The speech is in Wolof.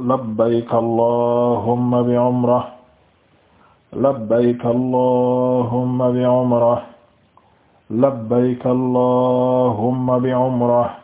labbayka allahumma bi umra labbayka allahumma bi umra labbayka allahumma bi umra